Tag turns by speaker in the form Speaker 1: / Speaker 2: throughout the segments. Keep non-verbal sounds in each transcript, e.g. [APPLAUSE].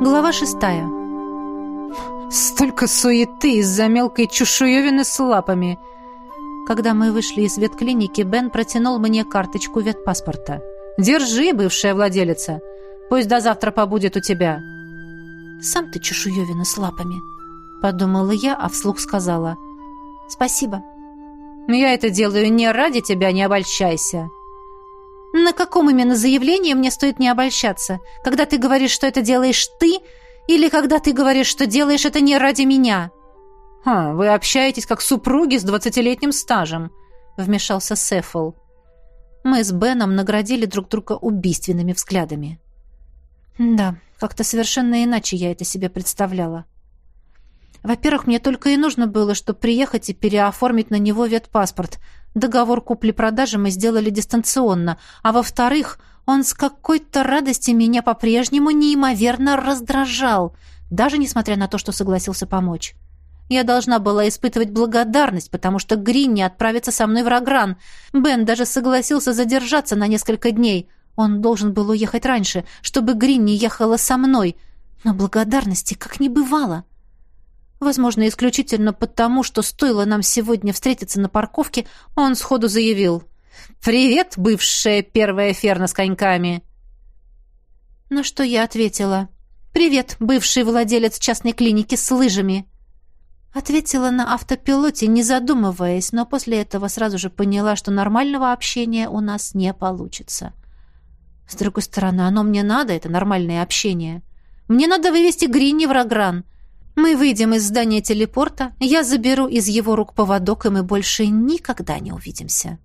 Speaker 1: Глава шестая. Столько суеты из-за мелкой чешуевины с лапами. Когда мы вышли из ветклиники, Бен протянул мне карточку ветпаспорта. «Держи, бывшая владелица. Пусть до завтра побудет у тебя». «Сам ты чешуевина с лапами», — подумала я, а вслух сказала. «Спасибо». «Я это делаю не ради тебя, не обольщайся». На каком именно заявлении мне стоит не обольщаться? Когда ты говоришь, что это делаешь ты, или когда ты говоришь, что делаешь это не ради меня? «Ха, вы общаетесь как супруги с двадцатилетним стажем», — вмешался Сефл. Мы с Беном наградили друг друга убийственными взглядами. Да, как-то совершенно иначе я это себе представляла. Во-первых, мне только и нужно было, что приехать и переоформить на него ветпаспорт, Договор купли-продажи мы сделали дистанционно. А во-вторых, он с какой-то радости меня по-прежнему неимоверно раздражал, даже несмотря на то, что согласился помочь. Я должна была испытывать благодарность, потому что Грин не отправится со мной в Рогран. Бен даже согласился задержаться на несколько дней. Он должен был уехать раньше, чтобы Грин не ехала со мной. Но благодарности как не бывало. — Возможно, исключительно потому, что стоило нам сегодня встретиться на парковке, он сходу заявил «Привет, бывшая первая ферна с коньками!» На что я ответила «Привет, бывший владелец частной клиники с лыжами!» Ответила на автопилоте, не задумываясь, но после этого сразу же поняла, что нормального общения у нас не получится. С другой стороны, оно мне надо, это нормальное общение. Мне надо вывести Гринни в Рогран — мы выйдем из здания телепорта, я заберу из его рук поводок, и мы больше никогда не увидимся.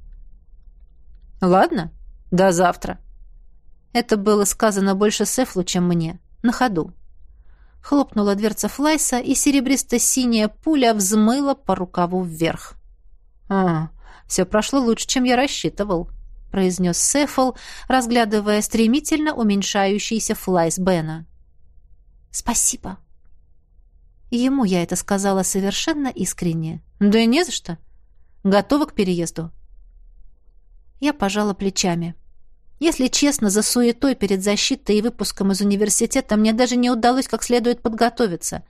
Speaker 1: Ладно, до завтра. Это было сказано больше Сефлу, чем мне. На ходу. Хлопнула дверца Флайса, и серебристо-синяя пуля взмыла по рукаву вверх. «А, все прошло лучше, чем я рассчитывал», — произнес Сефл, разглядывая стремительно уменьшающийся Флайс Бена. «Спасибо», Ему я это сказала совершенно искренне. Да и не за что. Готова к переезду. Я пожала плечами. Если честно, за суетой перед защитой и выпуском из университета мне даже не удалось как следует подготовиться.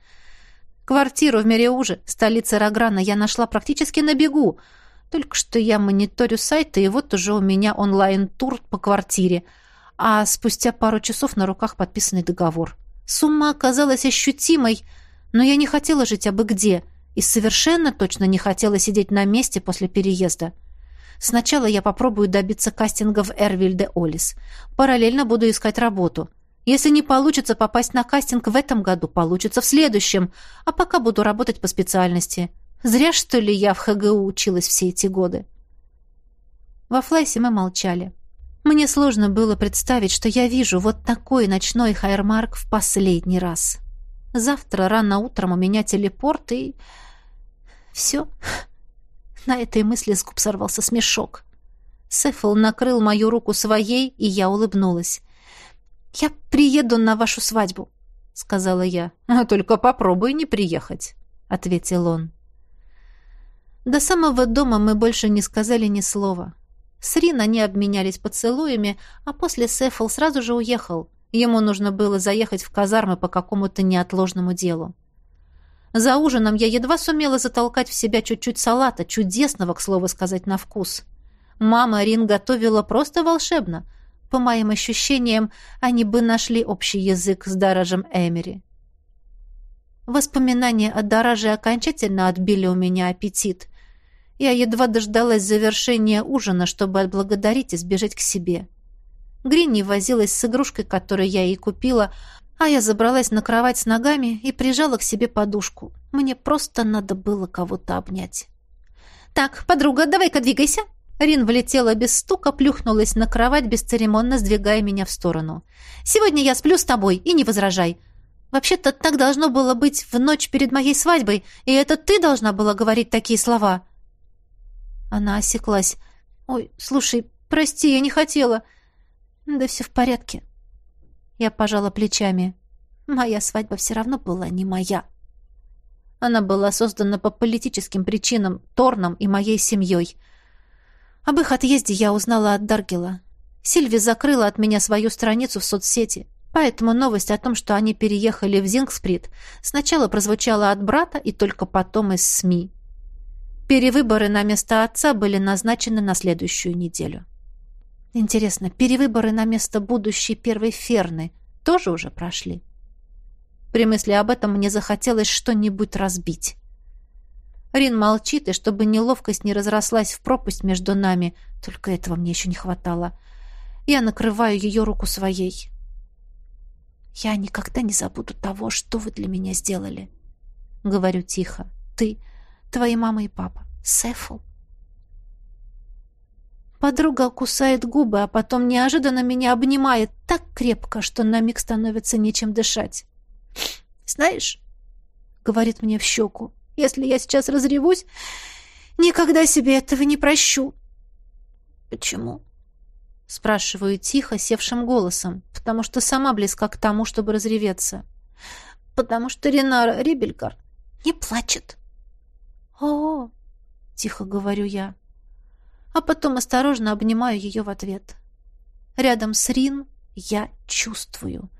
Speaker 1: Квартиру в Мереуже, столице Рограна, я нашла практически на бегу. Только что я мониторю сайты, и вот уже у меня онлайн-тур по квартире. А спустя пару часов на руках подписанный договор. Сумма оказалась ощутимой — но я не хотела жить абы где и совершенно точно не хотела сидеть на месте после переезда. Сначала я попробую добиться кастинга в Эрвиль Олис. Параллельно буду искать работу. Если не получится попасть на кастинг в этом году, получится в следующем, а пока буду работать по специальности. Зря, что ли, я в ХГУ училась все эти годы. Во Флайсе мы молчали. Мне сложно было представить, что я вижу вот такой ночной хайермарк в последний раз. Завтра рано утром у меня телепорт и... Все. На этой мысли с губ сорвался смешок. Сефл накрыл мою руку своей, и я улыбнулась. «Я приеду на вашу свадьбу», — сказала я. «А «Только попробуй не приехать», — ответил он. До самого дома мы больше не сказали ни слова. С Рин они обменялись поцелуями, а после Сефл сразу же уехал. Ему нужно было заехать в казармы по какому-то неотложному делу. За ужином я едва сумела затолкать в себя чуть-чуть салата, чудесного, к слову сказать, на вкус. Мама Рин готовила просто волшебно. По моим ощущениям, они бы нашли общий язык с Даражем Эмери. Воспоминания о Дараже окончательно отбили у меня аппетит. Я едва дождалась завершения ужина, чтобы отблагодарить и сбежать к себе. — Гринни возилась с игрушкой, которую я ей купила, а я забралась на кровать с ногами и прижала к себе подушку. Мне просто надо было кого-то обнять. «Так, подруга, давай-ка двигайся!» Рин влетела без стука, плюхнулась на кровать, бесцеремонно сдвигая меня в сторону. «Сегодня я сплю с тобой, и не возражай. Вообще-то так должно было быть в ночь перед моей свадьбой, и это ты должна была говорить такие слова». Она осеклась. «Ой, слушай, прости, я не хотела. Да все в порядке. Я пожала плечами. Моя свадьба все равно была не моя. Она была создана по политическим причинам, Торном и моей семьей. Об их отъезде я узнала от Даргела. Сильви закрыла от меня свою страницу в соцсети, поэтому новость о том, что они переехали в Зингсприт, сначала прозвучала от брата и только потом из СМИ. Перевыборы на место отца были назначены на следующую неделю. Интересно, перевыборы на место будущей первой Ферны тоже уже прошли? При мысли об этом мне захотелось что-нибудь разбить. Рин молчит, и чтобы неловкость не разрослась в пропасть между нами, только этого мне еще не хватало. Я накрываю ее руку своей. «Я никогда не забуду того, что вы для меня сделали», — говорю тихо. «Ты, твои мама и папа, Сефл». Подруга кусает губы, а потом неожиданно меня обнимает так крепко, что на миг становится нечем дышать. «Знаешь», — говорит мне в щеку, — «если я сейчас разревусь, никогда себе этого не прощу». «Почему?» — спрашиваю тихо, севшим голосом, потому что сама близка к тому, чтобы разреветься. «Потому что Ренара Рибельгар не плачет». «О-о-о!» — тихо говорю я а потом осторожно обнимаю ее в ответ. Рядом с Рин я чувствую.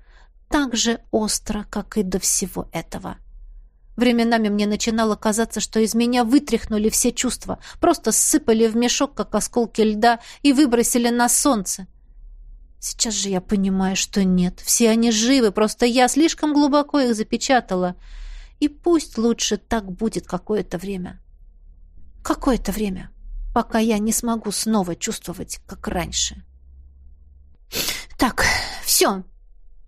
Speaker 1: Так же остро, как и до всего этого. Временами мне начинало казаться, что из меня вытряхнули все чувства, просто ссыпали в мешок, как осколки льда, и выбросили на солнце. Сейчас же я понимаю, что нет, все они живы, просто я слишком глубоко их запечатала. И пусть лучше так будет какое-то время. Какое-то время пока я не смогу снова чувствовать, как раньше. «Так, все!»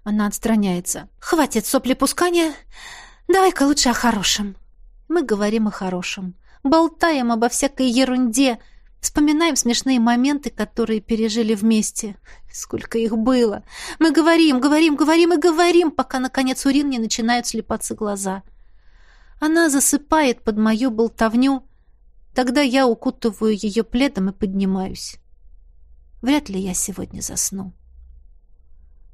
Speaker 1: Она отстраняется. «Хватит соплепускания. Давай-ка лучше о хорошем». Мы говорим о хорошем. Болтаем обо всякой ерунде. Вспоминаем смешные моменты, которые пережили вместе. Сколько их было. Мы говорим, говорим, говорим и говорим, пока, наконец, у Рин не начинают слепаться глаза. Она засыпает под мою болтовню, Тогда я укутываю ее пледом и поднимаюсь. Вряд ли я сегодня засну.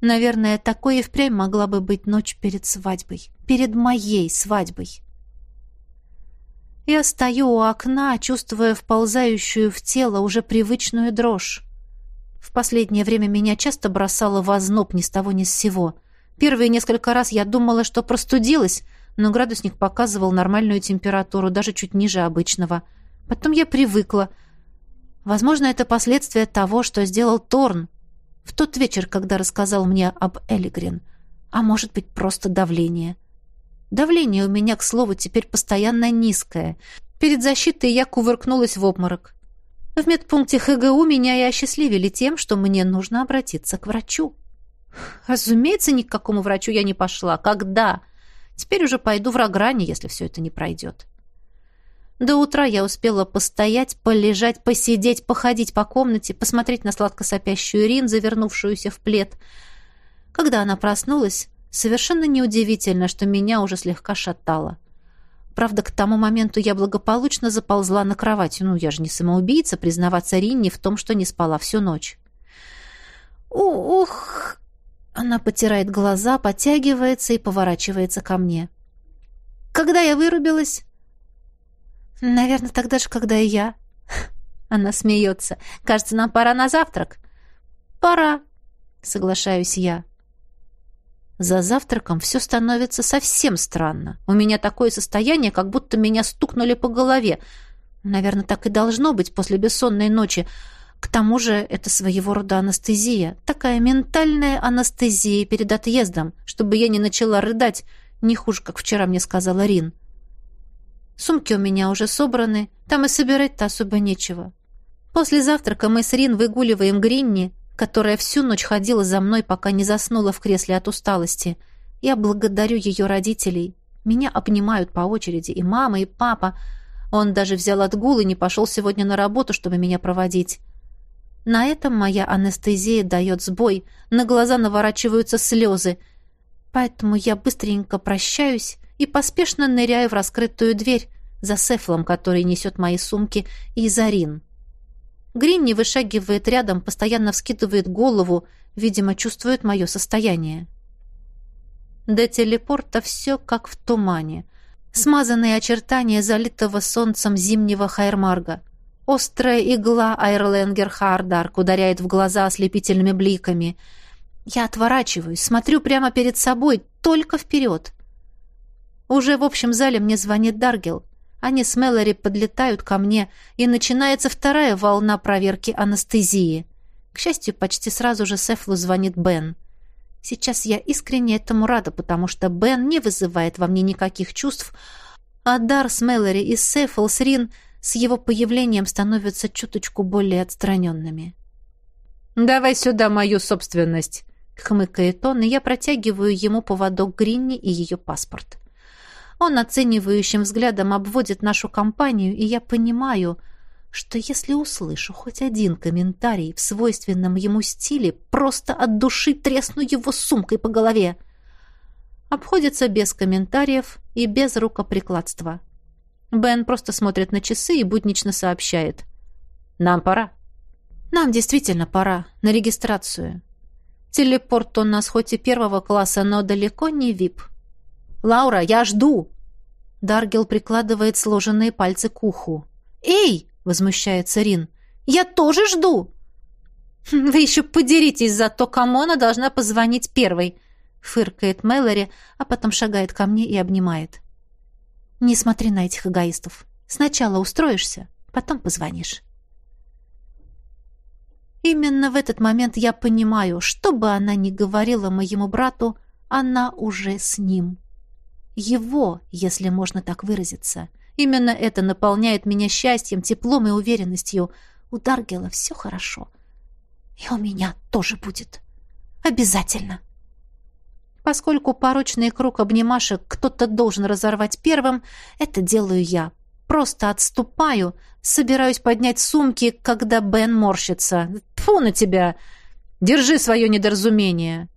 Speaker 1: Наверное, такое и впрямь могла бы быть ночь перед свадьбой. Перед моей свадьбой. Я стою у окна, чувствуя вползающую в тело уже привычную дрожь. В последнее время меня часто бросало в озноб ни с того ни с сего. Первые несколько раз я думала, что простудилась, но градусник показывал нормальную температуру, даже чуть ниже обычного — Потом я привыкла. Возможно, это последствия того, что сделал Торн в тот вечер, когда рассказал мне об Элигрин. А может быть, просто давление. Давление у меня, к слову, теперь постоянно низкое. Перед защитой я кувыркнулась в обморок. В медпункте ХГУ меня и осчастливили тем, что мне нужно обратиться к врачу. Разумеется, ни к какому врачу я не пошла. Когда? Теперь уже пойду в Рогране, если все это не пройдет. До утра я успела постоять, полежать, посидеть, походить по комнате, посмотреть на сладко сопящую Рин, завернувшуюся в плед. Когда она проснулась, совершенно неудивительно, что меня уже слегка шатало. Правда, к тому моменту я благополучно заползла на кровать. Ну, я же не самоубийца, признаваться Ринне в том, что не спала всю ночь. «Ух!» Она потирает глаза, подтягивается и поворачивается ко мне. «Когда я вырубилась?» «Наверное, тогда же, когда и я». [LAUGHS] Она смеется. «Кажется, нам пора на завтрак». «Пора», — соглашаюсь я. За завтраком все становится совсем странно. У меня такое состояние, как будто меня стукнули по голове. Наверное, так и должно быть после бессонной ночи. К тому же это своего рода анестезия. Такая ментальная анестезия перед отъездом, чтобы я не начала рыдать, не хуже, как вчера мне сказала Рин. — Сумки у меня уже собраны, там и собирать-то особо нечего. После завтрака мы с Рин выгуливаем Гринни, которая всю ночь ходила за мной, пока не заснула в кресле от усталости. Я благодарю ее родителей. Меня обнимают по очереди и мама, и папа. Он даже взял отгул и не пошел сегодня на работу, чтобы меня проводить. На этом моя анестезия дает сбой, на глаза наворачиваются слезы. Поэтому я быстренько прощаюсь и поспешно ныряю в раскрытую дверь за Сефлом, который несет мои сумки, и Зарин. Гринни вышагивает рядом, постоянно вскидывает голову, видимо, чувствует мое состояние. До телепорта все как в тумане. Смазанные очертания залитого солнцем зимнего Хайрмарга. Острая игла Айрленгер Хардарк ударяет в глаза ослепительными бликами. Я отворачиваюсь, смотрю прямо перед собой, только вперед. Уже в общем зале мне звонит Даргел. Они с Мэлори подлетают ко мне, и начинается вторая волна проверки анестезии. К счастью, почти сразу же Сефлу звонит Бен. Сейчас я искренне этому рада, потому что Бен не вызывает во мне никаких чувств, а Дар с Мэлори и Сефл с Рин с его появлением становятся чуточку более отстраненными.
Speaker 2: «Давай сюда мою собственность», —
Speaker 1: хмыкает он, и я протягиваю ему поводок Гринни и ее паспорт. Он оценивающим взглядом обводит нашу компанию, и я понимаю, что если услышу хоть один комментарий в свойственном ему стиле, просто от души тресну его сумкой по голове. Обходится без комментариев и без рукоприкладства. Бен просто смотрит на часы и буднично сообщает. «Нам пора». «Нам действительно пора. На регистрацию. Телепорт у нас хоть и первого класса, но далеко не вип. Лаура, я жду!» Даргел прикладывает сложенные пальцы к уху. «Эй!» — возмущается Рин. «Я тоже жду!» [LAUGHS] «Вы еще подеритесь за то, кому она должна позвонить первой!» — фыркает Мэлори, а потом шагает ко мне и обнимает. Не смотри на этих эгоистов. Сначала устроишься, потом позвонишь. Именно в этот момент я понимаю, что бы она ни говорила моему брату, она уже с ним. Его, если можно так выразиться. Именно это наполняет меня счастьем, теплом и уверенностью. У Даргела все хорошо. И у меня тоже будет. Обязательно. Поскольку порочный круг обнимашек кто-то должен разорвать первым, это делаю я. Просто отступаю, собираюсь поднять сумки, когда Бен морщится. Тьфу на тебя! Держи свое недоразумение.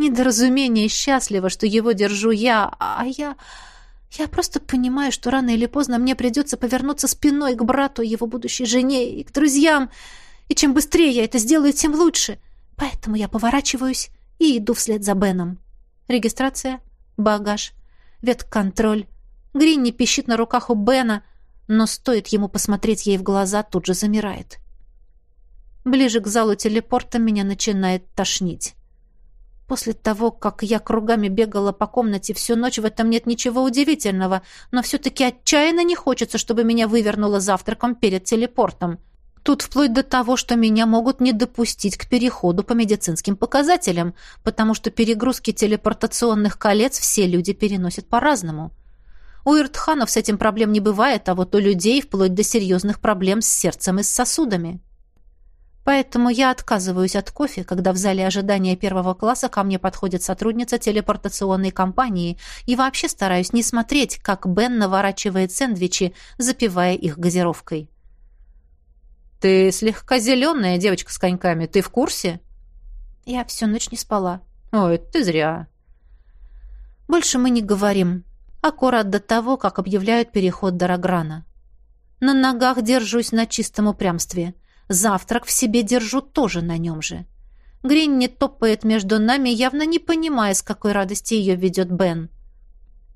Speaker 1: Недоразумение счастливо, что его держу я, а я... Я просто понимаю, что рано или поздно мне придется повернуться спиной к брату, его будущей жене и к друзьям. И чем быстрее я это сделаю, тем лучше. Поэтому я поворачиваюсь и иду вслед за Беном. Регистрация, багаж, ветконтроль. Гринни пищит на руках у Бена, но стоит ему посмотреть ей в глаза, тут же замирает. Ближе к залу телепорта меня начинает тошнить. После того, как я кругами бегала по комнате всю ночь, в этом нет ничего удивительного, но все-таки отчаянно не хочется, чтобы меня вывернуло завтраком перед телепортом. Тут вплоть до того, что меня могут не допустить к переходу по медицинским показателям, потому что перегрузки телепортационных колец все люди переносят по-разному. У иртханов с этим проблем не бывает, а вот у людей вплоть до серьезных проблем с сердцем и с сосудами. Поэтому я отказываюсь от кофе, когда в зале ожидания первого класса ко мне подходит сотрудница телепортационной компании и вообще стараюсь не смотреть, как Бен наворачивает сэндвичи, запивая их газировкой. «Ты слегка зеленая девочка с коньками. Ты в курсе?» «Я всю ночь не спала». «Ой, ты зря». «Больше мы не говорим. Аккурат до того, как объявляют переход до Рограна. На ногах держусь на чистом упрямстве. Завтрак в себе держу тоже на нем же». Гринни топает между нами, явно не понимая, с какой радости ее ведет Бен.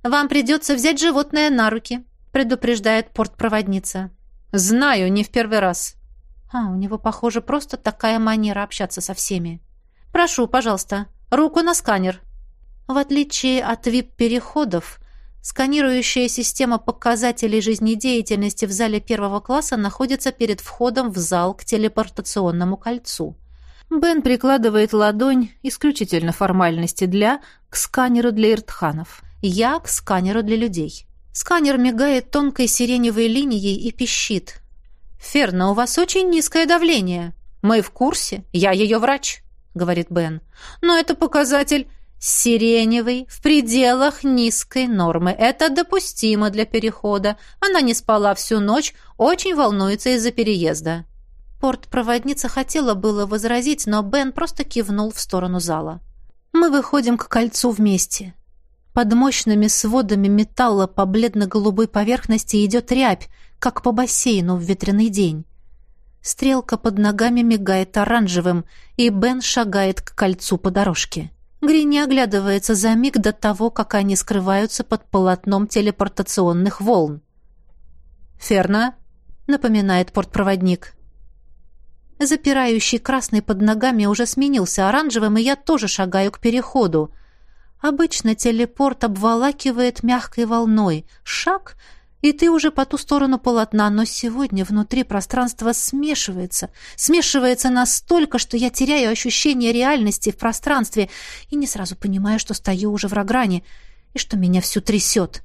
Speaker 1: «Вам придется взять животное на руки», — предупреждает портпроводница. «Знаю, не в первый раз», а, у него, похоже, просто такая манера общаться со всеми. Прошу, пожалуйста, руку на сканер. В отличие от вип-переходов, сканирующая система показателей жизнедеятельности в зале первого класса находится перед входом в зал к телепортационному кольцу. Бен прикладывает ладонь, исключительно формальности для, к сканеру для иртханов. Я к сканеру для людей. Сканер мигает тонкой сиреневой линией и пищит. «Ферна, у вас очень низкое давление». «Мы в курсе. Я ее врач», — говорит Бен. «Но это показатель сиреневый, в пределах низкой нормы. Это допустимо для перехода. Она не спала всю ночь, очень волнуется из-за переезда». Портпроводница хотела было возразить, но Бен просто кивнул в сторону зала. «Мы выходим к кольцу вместе». Под мощными сводами металла по бледно-голубой поверхности идет рябь, как по бассейну в ветреный день. Стрелка под ногами мигает оранжевым, и Бен шагает к кольцу по дорожке. Грини оглядывается за миг до того, как они скрываются под полотном телепортационных волн. «Ферна?» напоминает портпроводник. Запирающий красный под ногами уже сменился оранжевым, и я тоже шагаю к переходу. Обычно телепорт обволакивает мягкой волной. Шаг — и ты уже по ту сторону полотна, но сегодня внутри пространство смешивается, смешивается настолько, что я теряю ощущение реальности в пространстве и не сразу понимаю, что стою уже в Рогране и что меня всю трясет.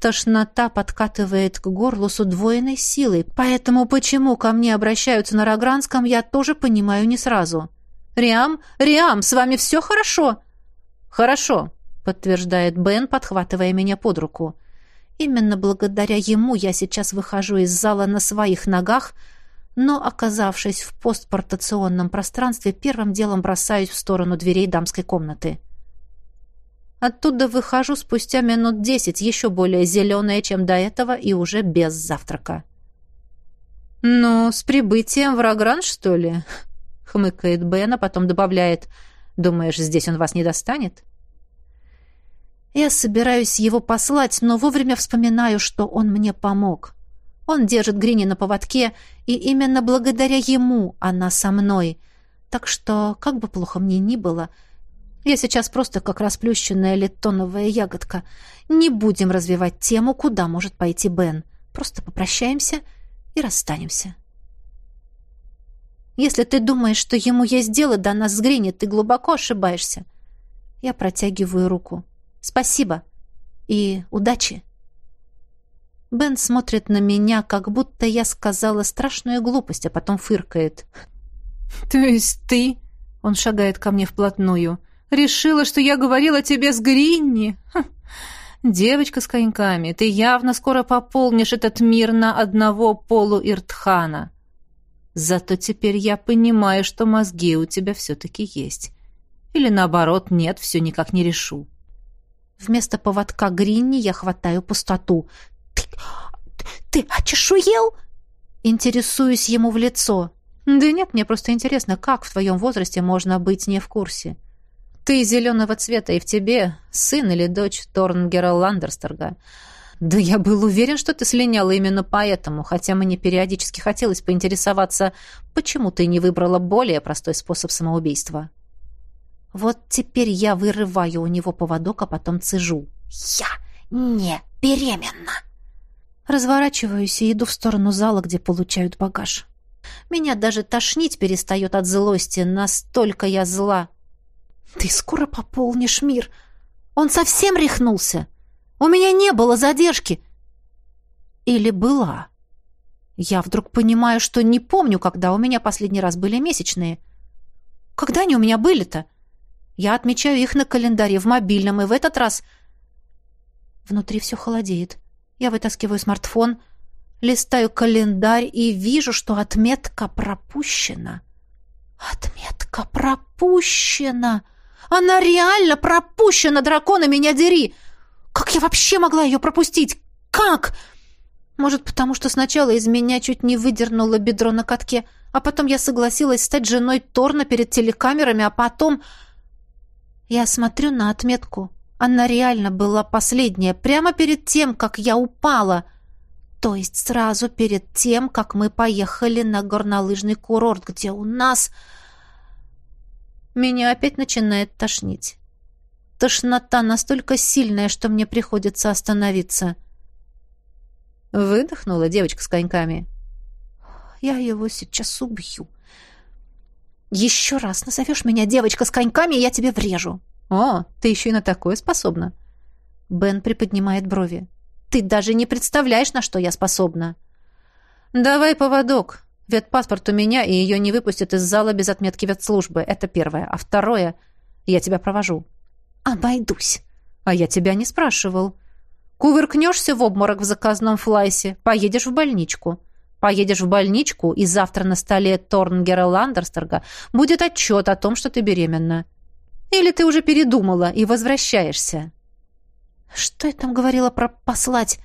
Speaker 1: Тошнота подкатывает к горлу с удвоенной силой, поэтому почему ко мне обращаются на Рогранском, я тоже понимаю не сразу. «Риам, Риам, с вами все хорошо?» «Хорошо», — подтверждает Бен, подхватывая меня под руку. Именно благодаря ему я сейчас выхожу из зала на своих ногах, но, оказавшись в постпортационном пространстве, первым делом бросаюсь в сторону дверей дамской комнаты. Оттуда выхожу спустя минут десять, еще более зеленая, чем до этого, и уже без завтрака. «Ну, с прибытием в Рагран, что ли?» — хмыкает Бен, а потом добавляет. «Думаешь, здесь он вас не достанет?» Я собираюсь его послать, но вовремя вспоминаю, что он мне помог. Он держит Грини на поводке, и именно благодаря ему она со мной. Так что, как бы плохо мне ни было, я сейчас просто как расплющенная леттоновая ягодка. Не будем развивать тему, куда может пойти Бен. Просто попрощаемся и расстанемся. Если ты думаешь, что ему есть дело до нас с Грини, ты глубоко ошибаешься. Я протягиваю руку. Спасибо. И удачи. Бен смотрит на меня, как будто я сказала страшную глупость, а потом фыркает. «То есть ты...» — он шагает ко мне вплотную. «Решила, что я говорила тебе с Гринни? Девочка с коньками, ты явно скоро пополнишь этот мир на одного полу Иртхана. Зато теперь я понимаю, что мозги у тебя все-таки есть. Или наоборот, нет, все никак не решу». Вместо поводка Гринни я хватаю пустоту. «Ты... ты очешуел?» Интересуюсь ему в лицо. «Да нет, мне просто интересно, как в твоем возрасте можно быть не в курсе? Ты зеленого цвета, и в тебе сын или дочь Торнгера Ландерстерга. Да я был уверен, что ты слиняла именно поэтому, хотя мне периодически хотелось поинтересоваться, почему ты не выбрала более простой способ самоубийства». Вот теперь я вырываю у него поводок, а потом цежу. «Я не беременна!» Разворачиваюсь и иду в сторону зала, где получают багаж. Меня даже тошнить перестает от злости, настолько я зла. «Ты скоро пополнишь мир! Он совсем рехнулся! У меня не было задержки!» Или была? Я вдруг понимаю, что не помню, когда у меня последний раз были месячные. Когда они у меня были-то? Я отмечаю их на календаре в мобильном, и в этот раз... Внутри все холодеет. Я вытаскиваю смартфон, листаю календарь и вижу, что отметка пропущена. Отметка пропущена! Она реально пропущена, дракона, меня дери! Как я вообще могла ее пропустить? Как? Может, потому что сначала из меня чуть не выдернуло бедро на катке, а потом я согласилась стать женой Торна перед телекамерами, а потом... Я смотрю на отметку. Она реально была последняя, прямо перед тем, как я упала. То есть сразу перед тем, как мы поехали на горнолыжный курорт, где у нас... Меня опять начинает тошнить. Тошнота настолько сильная, что мне приходится остановиться. Выдохнула девочка с коньками. Я его сейчас убью. Еще раз назовешь меня девочка с коньками, и я тебе врежу. О, ты еще и на такое способна. Бен приподнимает брови. Ты даже не представляешь, на что я способна. Давай поводок. Ветпаспорт у меня, и ее не выпустят из зала без отметки ветслужбы. Это первое. А второе, я тебя провожу. Обойдусь. А я тебя не спрашивал. Кувыркнешься в обморок в заказном флайсе, поедешь в больничку. Поедешь в больничку, и завтра на столе Торнгера Ландерстерга будет отчет о том, что ты беременна. Или ты уже передумала и возвращаешься?» «Что я там говорила про послать?»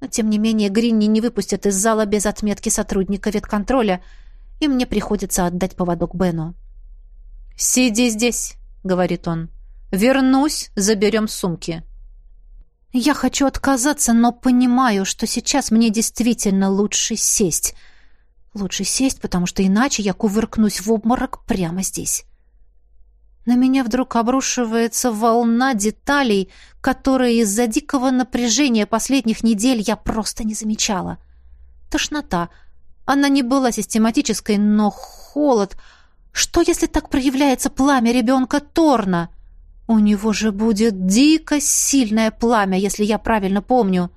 Speaker 1: Но, тем не менее, Гринни не выпустят из зала без отметки сотрудника ветконтроля, и мне приходится отдать поводок Бену. «Сиди здесь», — говорит он. «Вернусь, заберем сумки». Я хочу отказаться, но понимаю, что сейчас мне действительно лучше сесть. Лучше сесть, потому что иначе я кувыркнусь в обморок прямо здесь. На меня вдруг обрушивается волна деталей, которые из-за дикого напряжения последних недель я просто не замечала. Тошнота. Она не была систематической, но холод. Что, если так проявляется пламя ребенка Торна? У него же будет дико сильное пламя, если я правильно помню.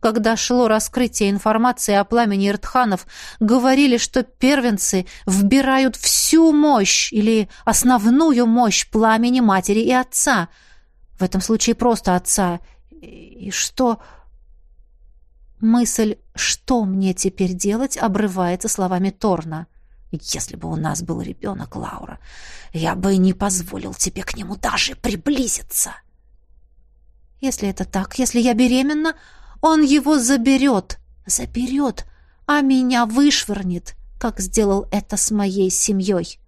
Speaker 1: Когда шло раскрытие информации о пламени Иртханов, говорили, что первенцы вбирают всю мощь или основную мощь пламени матери и отца. В этом случае просто отца. И что... Мысль «что мне теперь делать?» обрывается словами Торна. Если бы у нас был ребенок, Лаура, я бы не позволил тебе к нему даже приблизиться. Если это так, если я беременна, он его заберет, заберет, а меня вышвырнет, как сделал это с моей семьей.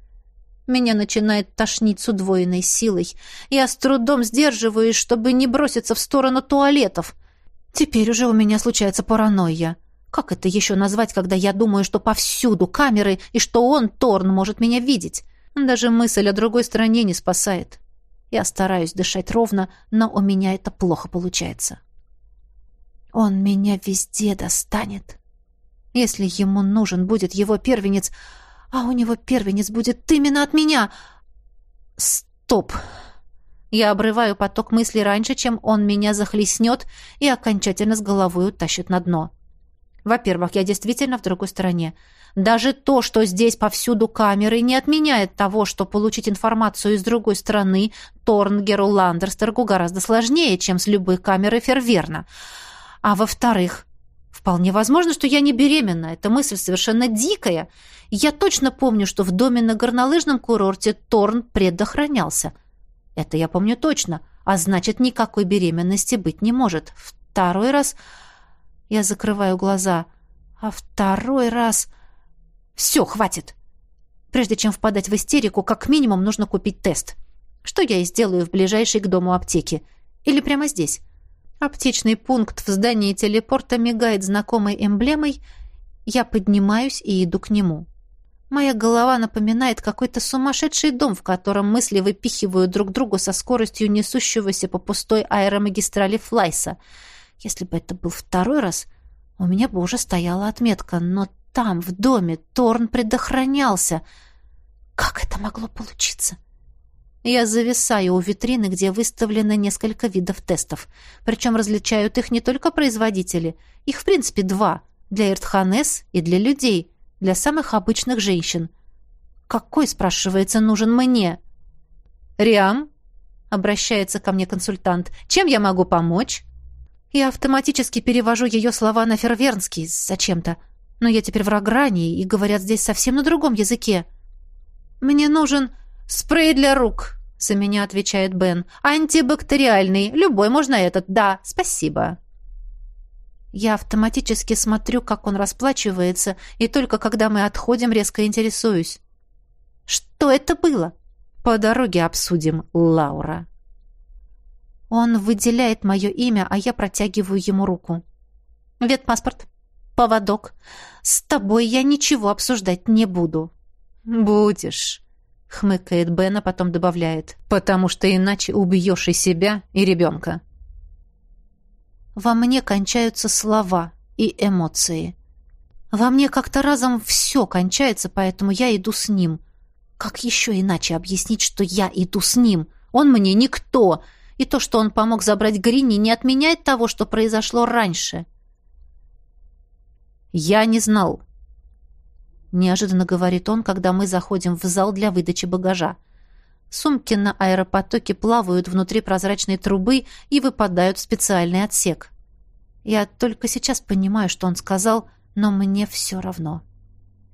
Speaker 1: Меня начинает тошнить с удвоенной силой. Я с трудом сдерживаюсь, чтобы не броситься в сторону туалетов. Теперь уже у меня случается паранойя. Как это еще назвать, когда я думаю, что повсюду камеры и что он, Торн, может меня видеть? Даже мысль о другой стороне не спасает. Я стараюсь дышать ровно, но у меня это плохо получается. Он меня везде достанет. Если ему нужен будет его первенец, а у него первенец будет именно от меня... Стоп! Я обрываю поток мыслей раньше, чем он меня захлестнет и окончательно с головой утащит на дно. Во-первых, я действительно в другой стороне. Даже то, что здесь повсюду камеры, не отменяет того, что получить информацию из другой стороны Торнгеру Ландерстергу гораздо сложнее, чем с любой камерой Ферверна. А во-вторых, вполне возможно, что я не беременна. Эта мысль совершенно дикая. Я точно помню, что в доме на горнолыжном курорте Торн предохранялся. Это я помню точно. А значит, никакой беременности быть не может. Второй раз... Я закрываю глаза. А второй раз... Все, хватит. Прежде чем впадать в истерику, как минимум нужно купить тест. Что я и сделаю в ближайшей к дому аптеке. Или прямо здесь. Аптечный пункт в здании телепорта мигает знакомой эмблемой. Я поднимаюсь и иду к нему. Моя голова напоминает какой-то сумасшедший дом, в котором мысли выпихивают друг другу со скоростью несущегося по пустой аэромагистрали Флайса — если бы это был второй раз, у меня бы уже стояла отметка, но там, в доме, Торн предохранялся. Как это могло получиться? Я зависаю у витрины, где выставлено несколько видов тестов. Причем различают их не только производители. Их, в принципе, два. Для Иртханес и для людей. Для самых обычных женщин. Какой, спрашивается, нужен мне? «Риам?» — обращается ко мне консультант. «Чем я могу помочь?» Я автоматически перевожу ее слова на фервернский зачем-то. Но я теперь в Рогране, и говорят здесь совсем на другом языке. «Мне нужен спрей для рук», — за меня отвечает Бен. «Антибактериальный. Любой можно этот. Да, спасибо». Я автоматически смотрю, как он расплачивается, и только когда мы отходим, резко интересуюсь. «Что это было?» «По дороге обсудим, Лаура». Он выделяет мое имя, а я протягиваю ему руку. «Ветпаспорт. Поводок. С тобой я ничего обсуждать не буду».
Speaker 2: «Будешь», — хмыкает Бен, а потом добавляет, «потому что иначе убьешь и себя, и ребенка».
Speaker 1: Во мне кончаются слова и эмоции. Во мне как-то разом все кончается, поэтому я иду с ним. Как еще иначе объяснить, что я иду с ним? Он мне никто, — и то, что он помог забрать Гринни, не отменяет того, что произошло раньше.
Speaker 2: «Я не знал», — неожиданно говорит он, когда мы заходим в зал для выдачи багажа. Сумки на аэропотоке плавают внутри прозрачной трубы и выпадают в специальный отсек. Я только сейчас понимаю, что он сказал, но мне все равно.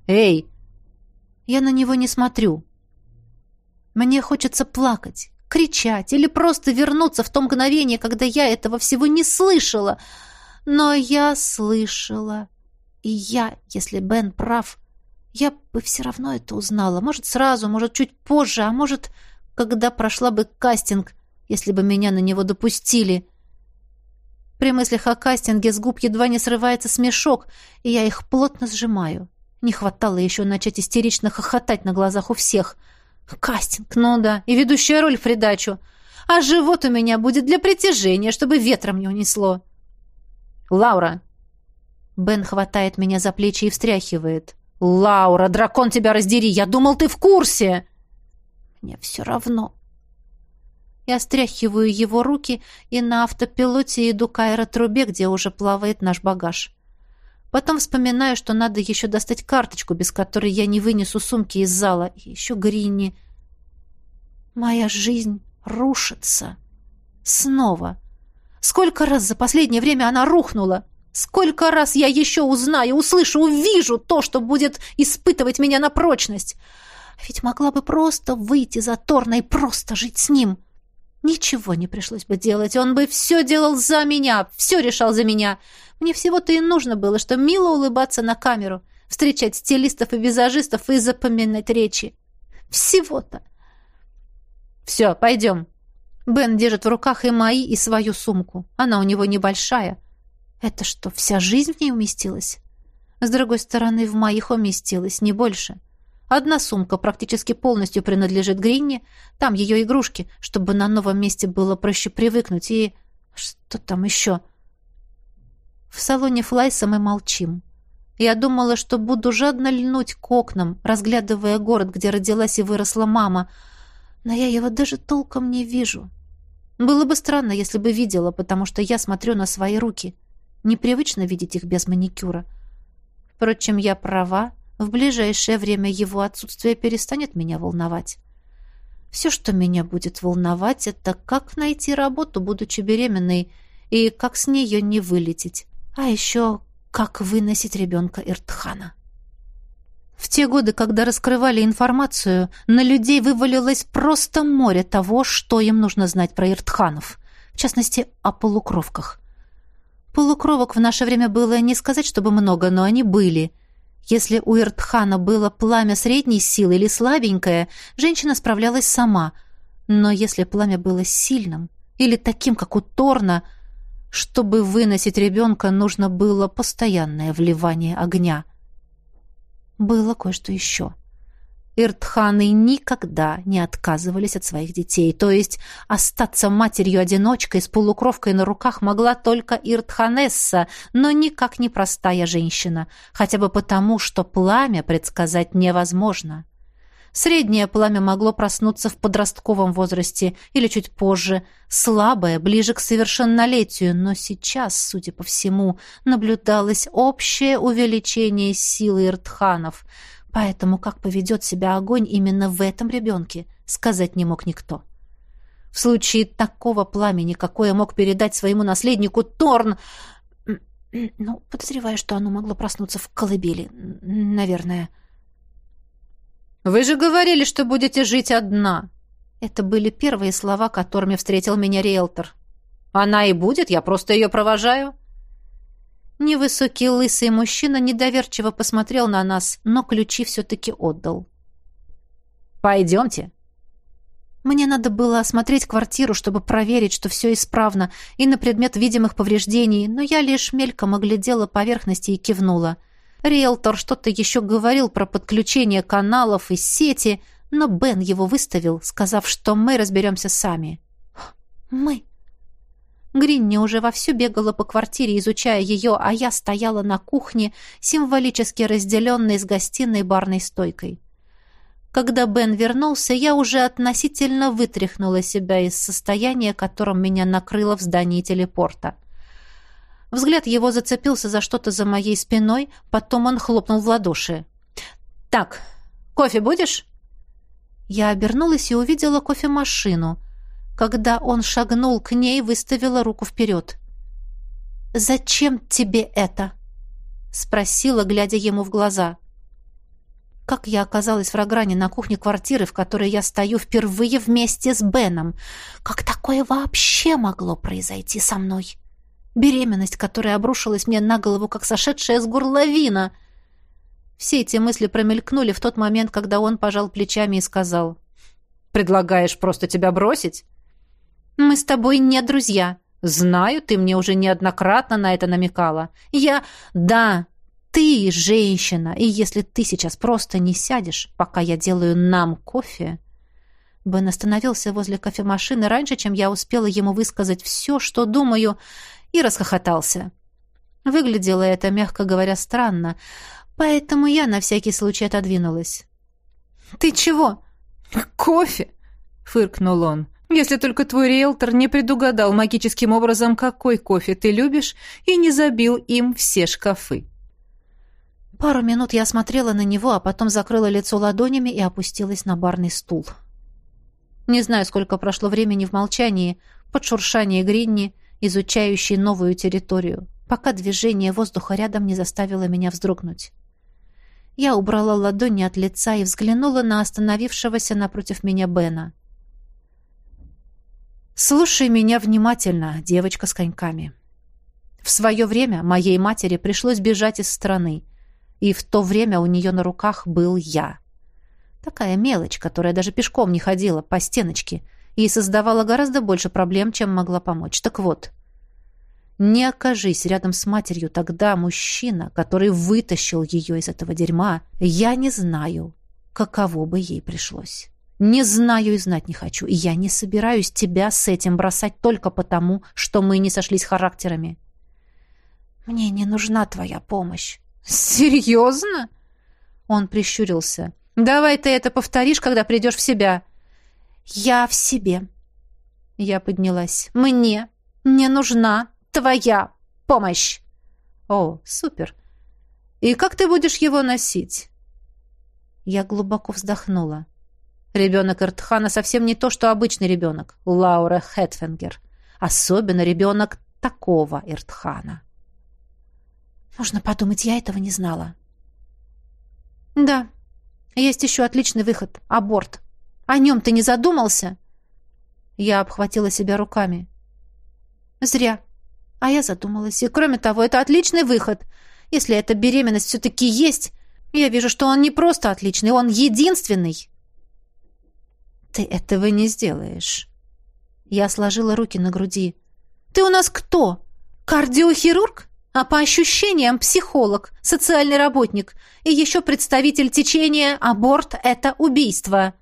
Speaker 2: «Эй!» Я на него не смотрю. Мне хочется плакать, кричать или просто вернуться в то мгновение, когда я этого всего не слышала. Но я слышала. И я, если Бен прав, я бы все равно это узнала. Может, сразу, может, чуть позже, а может, когда прошла бы кастинг, если бы меня на него допустили. При мыслях о кастинге с губ едва не срывается смешок, и я их плотно сжимаю. Не хватало еще начать истерично хохотать на глазах у всех. Кастинг, ну да, и ведущая роль в придачу. А живот у меня будет для притяжения, чтобы ветром не унесло. «Лаура!» Бен хватает меня за плечи и встряхивает. «Лаура, дракон тебя раздери! Я думал, ты в курсе!» «Мне все равно». Я стряхиваю его руки и на автопилоте иду к аэротрубе, где уже плавает наш багаж. Потом вспоминаю, что надо еще достать карточку, без которой я не вынесу сумки из зала. И еще Гринни. Моя жизнь рушится. Снова. Сколько раз за последнее время она рухнула? Сколько раз я еще узнаю, услышу, увижу то, что будет испытывать меня на прочность? Ведь могла бы просто выйти за Торна и просто жить с ним. Ничего не пришлось бы делать, он бы все делал за меня, все решал за меня. Мне всего-то и нужно было, что мило улыбаться на камеру, встречать стилистов и визажистов и запоминать речи. Всего-то. Все, пойдем. Бен держит в руках и мои, и свою сумку. Она у него небольшая, это что, вся жизнь в ней уместилась? С другой стороны, в моих уместилась, не больше. Одна сумка практически полностью принадлежит Гринне, там ее игрушки, чтобы на новом месте было проще привыкнуть, и... Что там еще? В салоне Флайса мы молчим. Я думала, что буду жадно льнуть к окнам, разглядывая город, где родилась и выросла мама, но я его даже толком не вижу. Было бы странно, если бы видела, потому что я смотрю на свои руки — Непривычно видеть их без маникюра. Впрочем, я права. В ближайшее время его отсутствие перестанет меня волновать. Все, что меня будет волновать, это как найти работу, будучи беременной, и как с нее не вылететь. А еще как выносить ребенка Иртхана. В те годы, когда раскрывали информацию, на людей вывалилось просто море того, что им нужно знать про Иртханов. В частности, о полукровках. Полукровок в наше время было не сказать, чтобы много, но они были. Если у Иртхана было пламя средней силы или слабенькое, женщина справлялась сама. Но если пламя было сильным или таким, как у Торна, чтобы выносить ребенка, нужно было постоянное вливание огня. Было кое-что еще. Иртханы никогда не отказывались от своих детей, то есть остаться матерью-одиночкой с полукровкой на руках могла только Иртханесса, но никак не простая женщина, хотя бы потому, что пламя предсказать невозможно. Среднее пламя могло проснуться в подростковом возрасте или чуть позже, слабое, ближе к совершеннолетию, но сейчас, судя по всему, наблюдалось общее увеличение силы иртханов – Поэтому как поведет себя огонь именно в этом ребенке, сказать не мог никто. В случае такого пламени, какое мог передать своему наследнику Торн... [CLEARS THROAT] Ну, подозреваю, что оно могло проснуться в колыбели, наверное. «Вы же говорили, что будете жить одна!» Это были первые слова, которыми встретил меня риэлтор. «Она и будет, я просто ее провожаю». Невысокий лысый мужчина недоверчиво посмотрел на нас, но ключи все-таки отдал. «Пойдемте». Мне надо было осмотреть квартиру, чтобы проверить, что все исправно, и на предмет видимых повреждений, но я лишь мельком оглядела поверхности и кивнула. Риэлтор что-то еще говорил про подключение каналов и сети, но Бен его выставил, сказав, что мы разберемся сами. «Мы?» Гринни уже вовсю бегала по квартире, изучая ее, а я стояла на кухне, символически разделенной с гостиной барной стойкой. Когда Бен вернулся, я уже относительно вытряхнула себя из состояния, которым меня накрыло в здании телепорта. Взгляд его зацепился за что-то за моей спиной, потом он хлопнул в ладоши. «Так, кофе будешь?» Я обернулась и увидела кофемашину. Когда он шагнул к ней, выставила руку вперед. «Зачем тебе это?» — спросила, глядя ему в глаза. Как я оказалась в Рогране на кухне квартиры, в которой я стою впервые вместе с Беном? Как такое вообще могло произойти со мной? Беременность, которая обрушилась мне на голову, как сошедшая с горловина. Все эти мысли промелькнули в тот момент, когда он пожал плечами и сказал. «Предлагаешь просто тебя бросить?» «Мы с тобой не друзья», —
Speaker 1: Знаю, ты мне уже неоднократно на это намекала.
Speaker 2: Я... Да, ты женщина, и если ты сейчас просто не сядешь, пока я делаю нам кофе... Бен остановился возле кофемашины раньше, чем я успела ему высказать все, что думаю, и расхохотался. Выглядело это, мягко говоря, странно, поэтому я на всякий случай отодвинулась.
Speaker 1: «Ты чего?» «Кофе!» — фыркнул он. «Если только твой риэлтор не предугадал магическим образом, какой кофе ты любишь, и не забил им все шкафы».
Speaker 2: Пару минут я смотрела на него, а потом закрыла лицо ладонями и опустилась на барный стул. Не знаю, сколько прошло времени в молчании, под шуршание Гринни, изучающей новую территорию, пока движение воздуха рядом не заставило меня вздрогнуть. Я убрала ладони от лица и взглянула на остановившегося напротив меня Бена. «Слушай меня внимательно, девочка с коньками. В свое время моей матери пришлось бежать из страны, и в то время у нее на руках был я. Такая мелочь, которая даже пешком не ходила по стеночке и создавала гораздо больше проблем, чем могла помочь. Так вот, — не окажись рядом с матерью тогда мужчина, который вытащил ее из этого дерьма, я не знаю, каково бы ей пришлось. Не знаю и знать не хочу, и я не собираюсь тебя с этим бросать только потому, что мы не сошлись характерами. Мне не нужна твоя помощь.
Speaker 1: Серьезно? Он прищурился. Давай ты это повторишь, когда придешь в себя.
Speaker 2: Я в себе. Я поднялась. Мне не нужна твоя помощь!»
Speaker 1: «О, супер! И как ты будешь его носить?»
Speaker 2: Я глубоко вздохнула.
Speaker 1: Ребенок Эртхана совсем не то, что обычный ребенок, Лаура Хэтфенгер. Особенно ребенок такого Эртхана.
Speaker 2: Можно подумать, я этого не знала.
Speaker 1: Да, есть еще отличный выход — аборт. О нем ты не задумался? Я обхватила себя руками. Зря. А я задумалась. И кроме того, это отличный выход. Если эта беременность все-таки есть, я вижу, что он не просто отличный, он единственный. Ты этого не сделаешь. Я сложила руки на груди. Ты у нас кто? Кардиохирург? А по ощущениям психолог, социальный работник и еще представитель течения «Аборт – это убийство».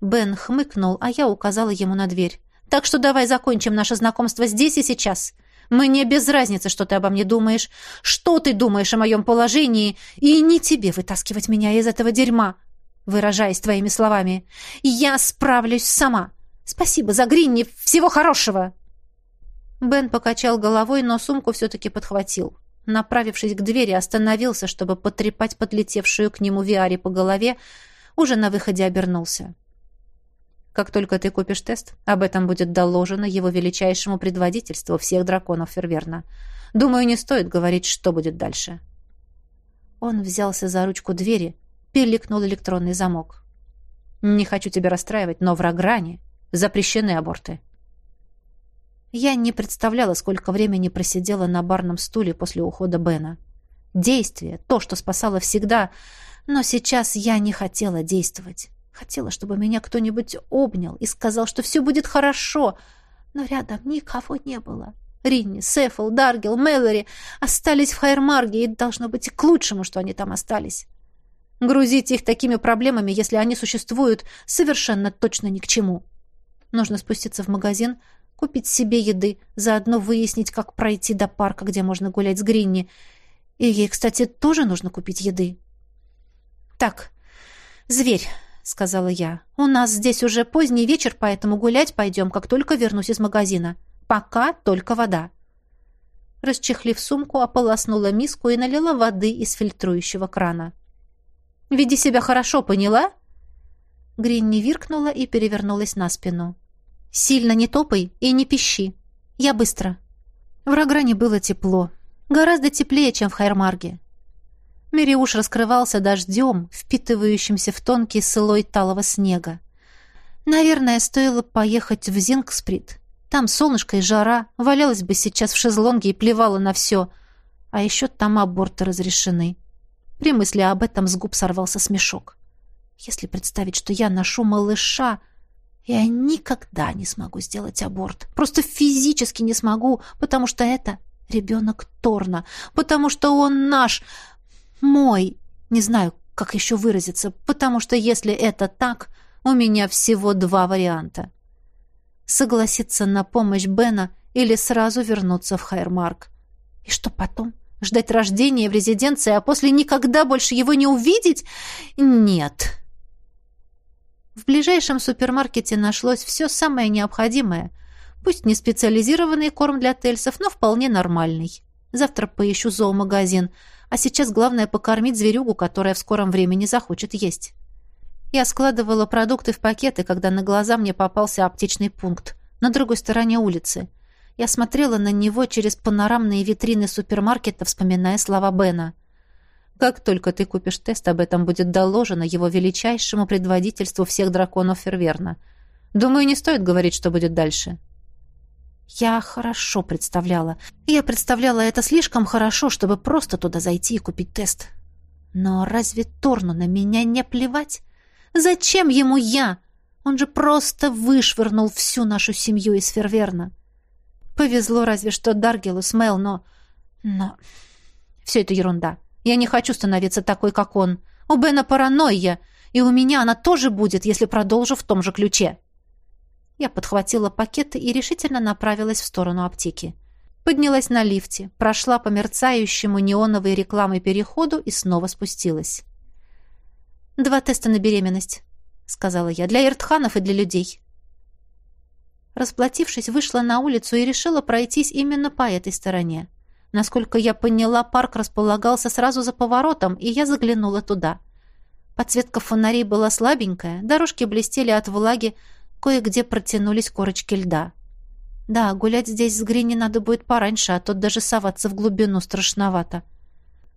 Speaker 1: Бен хмыкнул, а я указала ему на дверь. Так что давай закончим наше знакомство здесь и сейчас. Мне без разницы, что ты обо мне думаешь, что ты думаешь о моем положении, и не тебе вытаскивать меня из этого дерьма, выражаясь твоими словами. Я справлюсь сама. Спасибо за Гринни, всего хорошего!» Бен покачал головой, но сумку все-таки подхватил. Направившись к двери, остановился, чтобы потрепать подлетевшую к нему Виари по голове, уже на выходе обернулся. Как только ты купишь тест, об этом будет доложено его величайшему предводительству всех драконов Ферверна. Думаю, не стоит говорить, что будет дальше. Он взялся за ручку двери, пиликнул электронный замок. Не хочу тебя расстраивать, но в Рогране запрещены аборты. Я не представляла, сколько времени просидела на барном стуле после ухода Бена. Действие, то, что спасало всегда, но сейчас я не хотела действовать. Хотела, чтобы меня кто-нибудь обнял и сказал, что все будет хорошо, но рядом никого не было. Ринни, Сефл, Даргел, Мэлори остались в Хайермарге, и должно быть и к лучшему, что они там остались. Грузить их такими проблемами, если они существуют, совершенно точно ни к чему. Нужно спуститься в магазин, купить себе еды, заодно выяснить, как пройти до парка, где можно гулять с Гринни. И ей, кстати, тоже нужно купить еды. Так, зверь, сказала я. «У нас здесь уже поздний вечер, поэтому гулять пойдем, как только вернусь из магазина. Пока только вода». Расчехлив сумку, ополоснула миску и налила воды из фильтрующего крана. «Веди себя хорошо, поняла?» Гринни виркнула и перевернулась на спину. «Сильно не топай и не пищи. Я быстро». В Рогране было тепло. Гораздо теплее, чем в Хайрмарге. Мериуш раскрывался дождем, впитывающимся в тонкий слой талого снега. Наверное, стоило поехать в Зингсприт. Там солнышко и жара, валялась бы сейчас в шезлонге и плевала на все. А еще там аборты разрешены. При мысли об этом с губ сорвался смешок. Если представить, что я ношу малыша,
Speaker 2: Я никогда не смогу сделать аборт. Просто физически не смогу, потому что это ребенок Торна, потому что он наш, мой, не знаю, как еще выразиться, потому что если это так, у меня всего два варианта. Согласиться на помощь Бена или сразу вернуться в Хайермарк. И что потом? Ждать рождения в резиденции, а после никогда больше его не увидеть? Нет. В ближайшем супермаркете нашлось все самое необходимое. Пусть не специализированный корм для тельсов, но вполне нормальный. Завтра поищу зоомагазин, а сейчас главное покормить зверюгу, которая в скором времени захочет есть. Я складывала продукты в пакеты, когда на глаза мне попался аптечный пункт на другой стороне улицы. Я смотрела на него через панорамные витрины супермаркета, вспоминая слова Бена – как только ты купишь тест, об этом будет доложено его величайшему предводительству всех драконов Ферверна. Думаю, не стоит говорить, что будет дальше. Я хорошо представляла. Я представляла это слишком хорошо, чтобы просто туда зайти и купить тест. Но разве Торну на меня не плевать? Зачем ему я? Он же просто вышвырнул всю нашу семью из Ферверна. Повезло разве что Даргелу с Мел, но... Но... Все это ерунда. Я не хочу становиться такой, как он. У Бена паранойя, и у меня она тоже будет, если продолжу в том же ключе. Я подхватила пакеты и решительно направилась в сторону аптеки. Поднялась на лифте, прошла по мерцающему неоновой рекламой переходу и снова спустилась. «Два теста на беременность», — сказала я, — «для иртханов и для людей». Расплатившись, вышла на улицу и решила пройтись именно по этой стороне. Насколько я поняла, парк располагался сразу за поворотом, и я заглянула туда. Подсветка фонарей была слабенькая, дорожки блестели от влаги, кое-где протянулись корочки льда. Да, гулять здесь с Грини надо будет пораньше, а то даже соваться в глубину страшновато.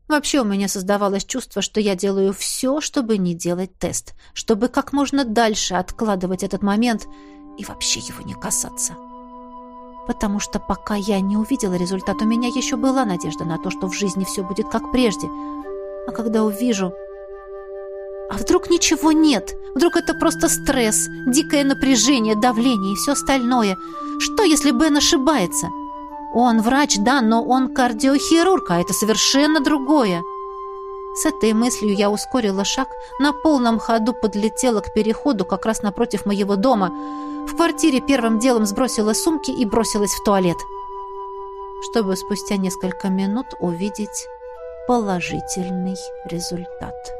Speaker 2: Вообще у меня создавалось чувство, что я делаю все, чтобы не делать тест, чтобы как можно дальше откладывать этот момент и вообще его не касаться потому что пока я не увидела результат, у меня еще была надежда на то, что в жизни все будет как прежде. А когда увижу... А вдруг ничего нет? Вдруг это просто стресс, дикое напряжение, давление и все остальное? Что, если Бен ошибается? Он врач, да, но он кардиохирург, а это совершенно другое. С этой мыслью я ускорила шаг, на полном ходу подлетела к переходу как раз напротив моего дома. В квартире первым делом сбросила сумки и бросилась в туалет. Чтобы спустя несколько минут увидеть положительный результат.